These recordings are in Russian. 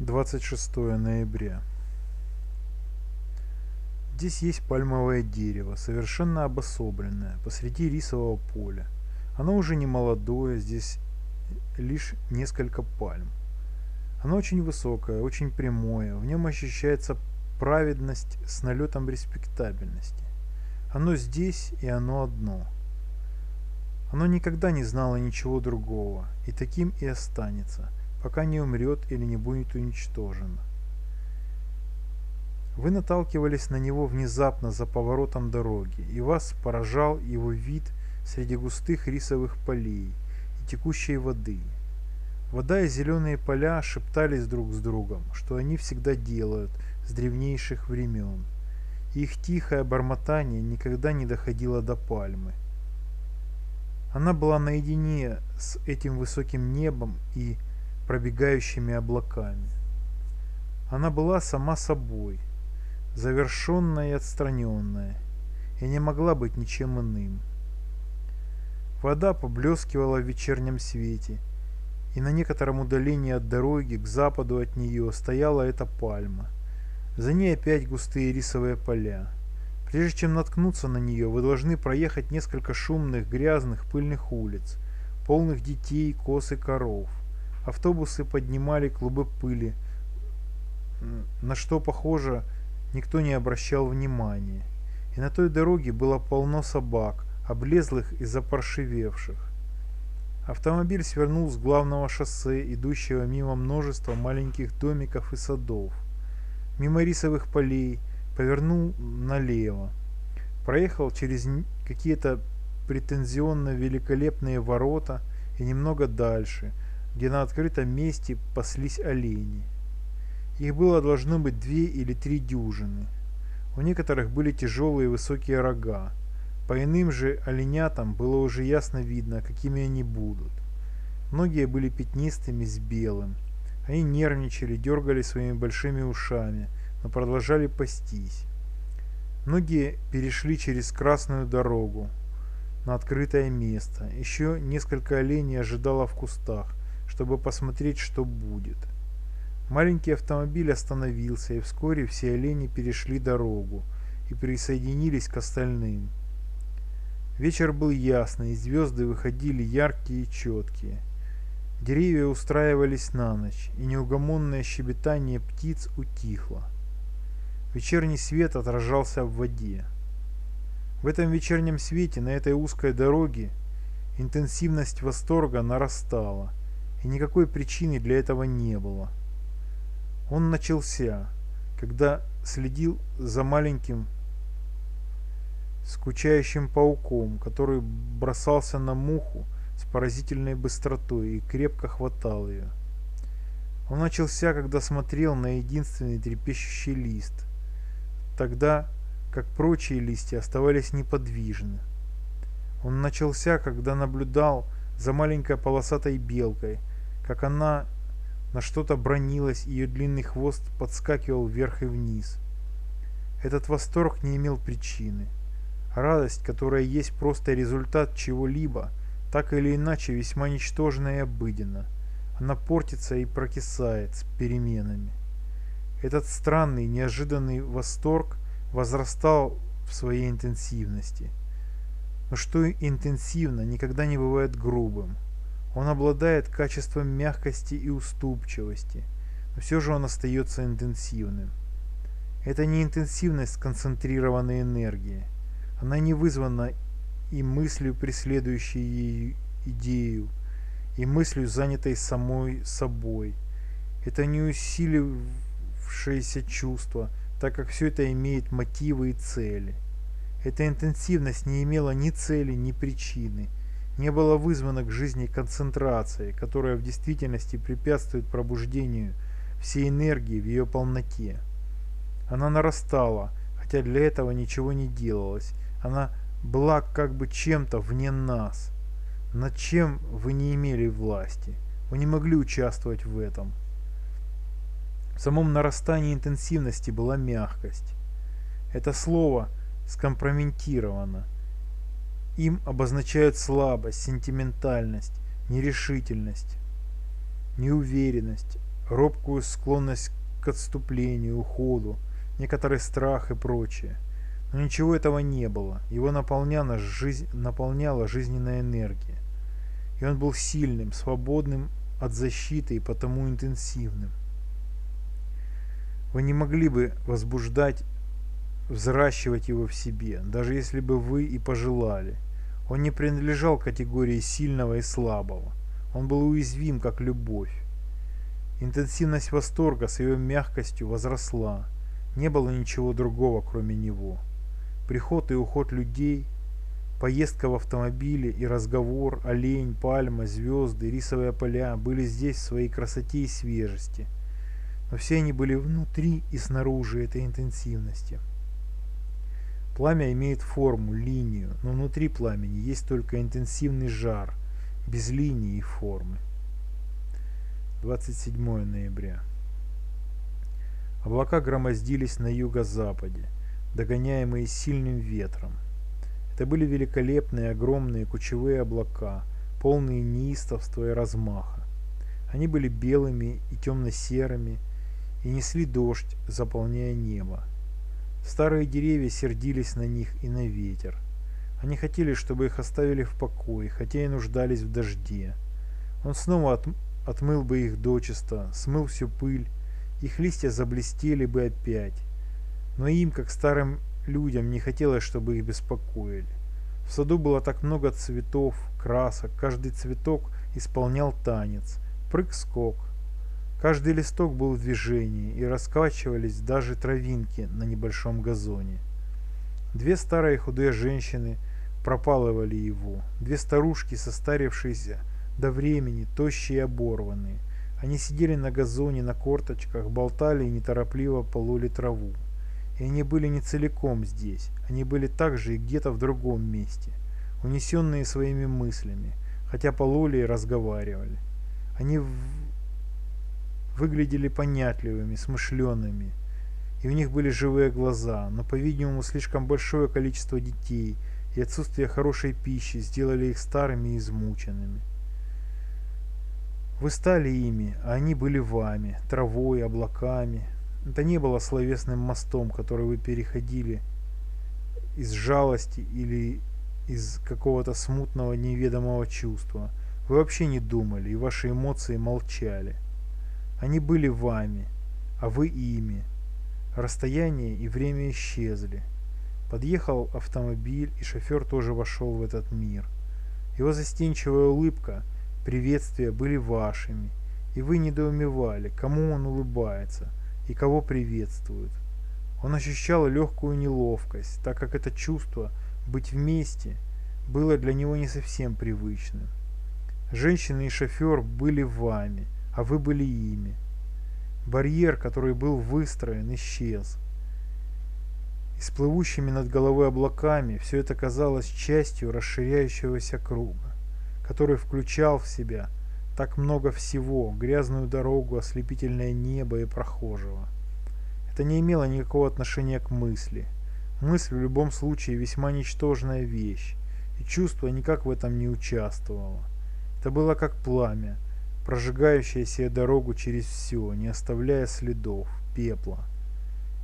26 ноября. Здесь есть пальмовое дерево, совершенно обособленное, посреди рисового поля. Оно уже не молодое, здесь лишь несколько пальм. Оно очень высокое, очень прямое, в нем ощущается праведность с налетом респектабельности. Оно здесь и оно одно. Оно никогда не знало ничего другого, и таким и останется – пока не умрет или не будет уничтожено. Вы наталкивались на него внезапно за поворотом дороги, и вас поражал его вид среди густых рисовых полей и текущей воды. Вода и зеленые поля шептались друг с другом, что они всегда делают с древнейших времен, их тихое бормотание никогда не доходило до пальмы. Она была наедине с этим высоким небом и пробегающими облаками. Она была сама собой, завершенная и отстраненная, и не могла быть ничем иным. Вода поблескивала в вечернем свете, и на некотором удалении от дороги к западу от нее стояла эта пальма. За ней опять густые рисовые поля. Прежде чем наткнуться на нее, вы должны проехать несколько шумных, грязных, пыльных улиц, полных детей, коз и коров. Автобусы поднимали клубы пыли, на что, похоже, никто не обращал внимания. И на той дороге было полно собак, облезлых и запаршивевших. Автомобиль свернул с главного шоссе, идущего мимо множества маленьких домиков и садов. Мимо рисовых полей, повернул налево. Проехал через какие-то претензионно великолепные ворота и немного дальше – где на открытом месте паслись олени. Их было должно быть две или три дюжины. У некоторых были тяжелые высокие рога. По иным же оленятам было уже ясно видно, какими они будут. Многие были пятнистыми с белым. Они нервничали, дергали своими большими ушами, но продолжали пастись. Многие перешли через красную дорогу на открытое место. Еще несколько оленей ожидало в кустах чтобы посмотреть, что будет. Маленький автомобиль остановился, и вскоре все олени перешли дорогу и присоединились к остальным. Вечер был ясный, и звезды выходили яркие и четкие. Деревья устраивались на ночь, и неугомонное щебетание птиц утихло. Вечерний свет отражался в воде. В этом вечернем свете на этой узкой дороге интенсивность восторга нарастала – и никакой причины для этого не было. Он начался, когда следил за маленьким скучающим пауком, который бросался на муху с поразительной быстротой и крепко хватал ее. Он начался, когда смотрел на единственный трепещущий лист, тогда как прочие листья оставались неподвижны. Он начался, когда наблюдал за маленькой полосатой белкой, как она на что-то бронилась, ее длинный хвост подскакивал вверх и вниз. Этот восторг не имел причины. Радость, которая есть просто результат чего-либо, так или иначе весьма ничтожна и обыденна. Она портится и прокисает с переменами. Этот странный, неожиданный восторг возрастал в своей интенсивности. Но что интенсивно, никогда не бывает грубым. Он обладает качеством мягкости и уступчивости, но все же он остается интенсивным. Это не интенсивность сконцентрированной энергии. Она не вызвана и мыслью, преследующей ею идею, и мыслью, занятой самой собой. Это не усилившееся чувство, так как все это имеет мотивы и цели. Эта интенсивность не имела ни цели, ни причины – не было вызвано к жизни концентрацией, которая в действительности препятствует пробуждению всей энергии в ее полноте. Она нарастала, хотя для этого ничего не делалось. Она была как бы чем-то вне нас. Над чем вы не имели власти. Вы не могли участвовать в этом. В самом нарастании интенсивности была мягкость. Это слово скомпрометировано. Им обозначают слабость, сентиментальность, нерешительность, неуверенность, робкую склонность к отступлению, уходу, некоторый страх и прочее. Но ничего этого не было. Его наполняла, жизнь, наполняла жизненная энергия. И он был сильным, свободным от защиты и потому интенсивным. Вы не могли бы возбуждать, взращивать его в себе, даже если бы вы и пожелали. Он не принадлежал категории сильного и слабого. Он был уязвим, как любовь. Интенсивность восторга с ее мягкостью возросла. Не было ничего другого, кроме него. Приход и уход людей, поездка в автомобиле и разговор, олень, пальма, звезды, рисовые поля были здесь в своей красоте и свежести. Но все они были внутри и снаружи этой интенсивности. Пламя имеет форму, линию, но внутри пламени есть только интенсивный жар, без линии и формы. 27 ноября. Облака громоздились на юго-западе, догоняемые сильным ветром. Это были великолепные огромные кучевые облака, полные неистовства и размаха. Они были белыми и темно-серыми и несли дождь, заполняя небо. Старые деревья сердились на них и на ветер. Они хотели, чтобы их оставили в покое, хотя и нуждались в дожде. Он снова от, отмыл бы их дочисто, смыл всю пыль, их листья заблестели бы опять. Но им, как старым людям, не хотелось, чтобы их беспокоили. В саду было так много цветов, красок, каждый цветок исполнял танец, прыг-скок. Каждый листок был в движении, и раскачивались даже травинки на небольшом газоне. Две старые худые женщины пропалывали его, две старушки, состарившиеся до времени, тощие и оборванные. Они сидели на газоне на корточках, болтали и неторопливо пололи траву. И они были не целиком здесь, они были также и где-то в другом месте, унесенные своими мыслями, хотя пололи и разговаривали. Они. Выглядели понятливыми, смышленными, и у них были живые глаза, но, по-видимому, слишком большое количество детей и отсутствие хорошей пищи сделали их старыми и измученными. Вы стали ими, а они были вами, травой, облаками. Это не было словесным мостом, который вы переходили из жалости или из какого-то смутного неведомого чувства. Вы вообще не думали, и ваши эмоции молчали. Они были вами, а вы ими. Расстояние и время исчезли. Подъехал автомобиль, и шофер тоже вошел в этот мир. Его застенчивая улыбка – приветствия были вашими, и вы недоумевали, кому он улыбается и кого приветствует. Он ощущал легкую неловкость, так как это чувство быть вместе было для него не совсем привычным. Женщина и шофер были вами, а вы были ими. Барьер, который был выстроен, исчез. И с плывущими над головой облаками все это казалось частью расширяющегося круга который включал в себя так много всего, грязную дорогу, ослепительное небо и прохожего. Это не имело никакого отношения к мысли. Мысль в любом случае весьма ничтожная вещь, и чувство никак в этом не участвовало. Это было как пламя, прожигающее себе дорогу через все, не оставляя следов, пепла.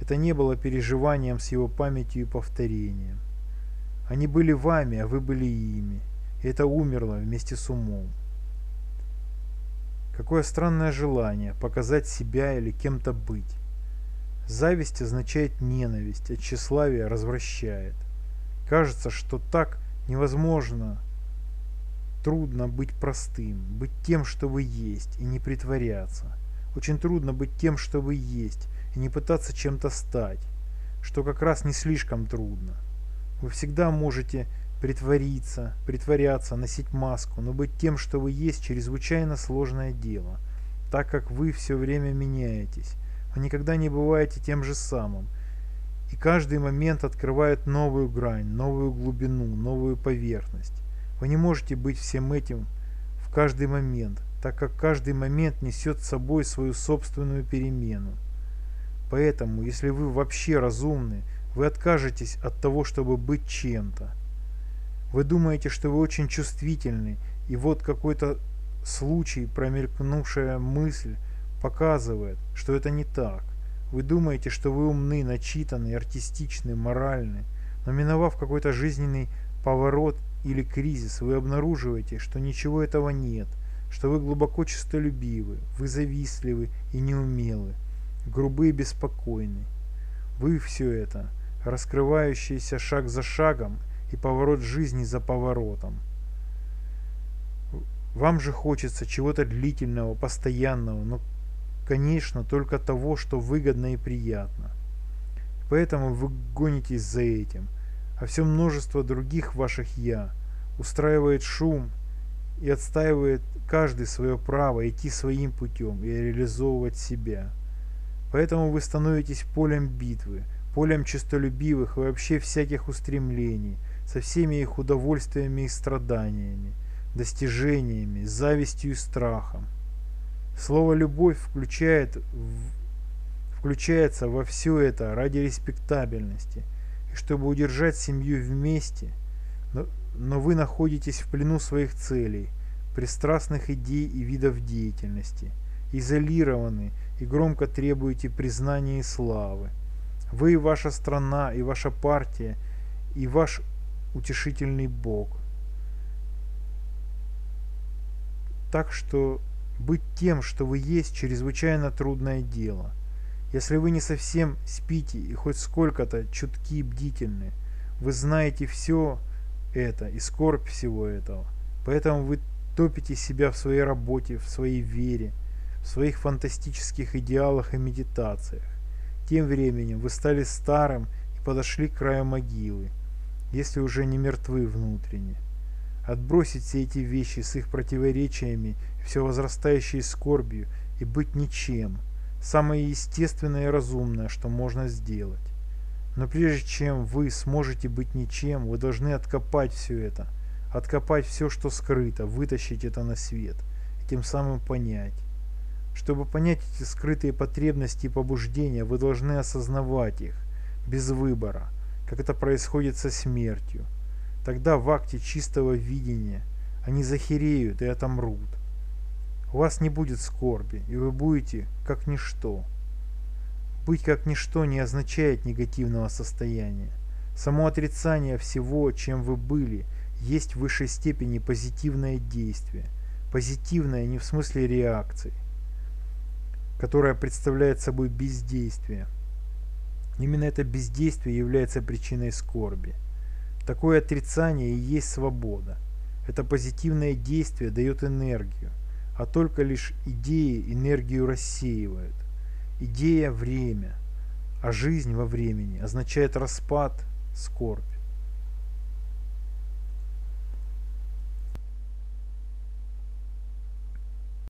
Это не было переживанием с его памятью и повторением. Они были вами, а вы были ими и это умерло вместе с умом. Какое странное желание показать себя или кем-то быть. Зависть означает ненависть, а тщеславие развращает. Кажется, что так невозможно трудно быть простым, быть тем, что вы есть, и не притворяться. Очень трудно быть тем, что вы есть, и не пытаться чем-то стать, что как раз не слишком трудно. Вы всегда можете Притвориться, притворяться, носить маску, но быть тем, что вы есть, чрезвычайно сложное дело, так как вы все время меняетесь. Вы никогда не бываете тем же самым. И каждый момент открывает новую грань, новую глубину, новую поверхность. Вы не можете быть всем этим в каждый момент, так как каждый момент несет с собой свою собственную перемену. Поэтому, если вы вообще разумны, вы откажетесь от того, чтобы быть чем-то. Вы думаете, что вы очень чувствительны, и вот какой-то случай, промелькнувшая мысль, показывает, что это не так. Вы думаете, что вы умны, начитаны, артистичны, моральны, но миновав какой-то жизненный поворот или кризис, вы обнаруживаете, что ничего этого нет, что вы глубоко честолюбивы, вы завистливы и неумелы, грубы и беспокойны. Вы все это, раскрывающийся шаг за шагом и поворот жизни за поворотом. Вам же хочется чего-то длительного, постоянного, но, конечно, только того, что выгодно и приятно. Поэтому вы гонитесь за этим, а все множество других ваших «я» устраивает шум и отстаивает каждый свое право идти своим путем и реализовывать себя. Поэтому вы становитесь полем битвы, полем честолюбивых и вообще всяких устремлений, со всеми их удовольствиями и страданиями, достижениями, завистью и страхом. Слово «любовь» включает, в, включается во все это ради респектабельности, и чтобы удержать семью вместе, но, но вы находитесь в плену своих целей, пристрастных идей и видов деятельности, изолированы и громко требуете признания и славы. Вы, ваша страна и ваша партия, и ваш утешительный Бог. Так что быть тем, что вы есть, чрезвычайно трудное дело. Если вы не совсем спите и хоть сколько-то чутки и бдительны, вы знаете все это и скорбь всего этого. Поэтому вы топите себя в своей работе, в своей вере, в своих фантастических идеалах и медитациях. Тем временем вы стали старым и подошли к краю могилы, если уже не мертвы внутренне. Отбросить все эти вещи с их противоречиями и все возрастающей скорбью и быть ничем – самое естественное и разумное, что можно сделать. Но прежде чем вы сможете быть ничем, вы должны откопать все это, откопать все, что скрыто, вытащить это на свет, и тем самым понять. Чтобы понять эти скрытые потребности и побуждения, вы должны осознавать их, без выбора, как это происходит со смертью. Тогда в акте чистого видения они захереют и отомрут. У вас не будет скорби, и вы будете как ничто. Быть как ничто не означает негативного состояния. Само отрицание всего, чем вы были, есть в высшей степени позитивное действие. Позитивное не в смысле реакции, которая представляет собой бездействие. Именно это бездействие является причиной скорби. Такое отрицание и есть свобода. Это позитивное действие дает энергию а только лишь идеи энергию рассеивают. Идея – время, а жизнь во времени означает распад, скорбь.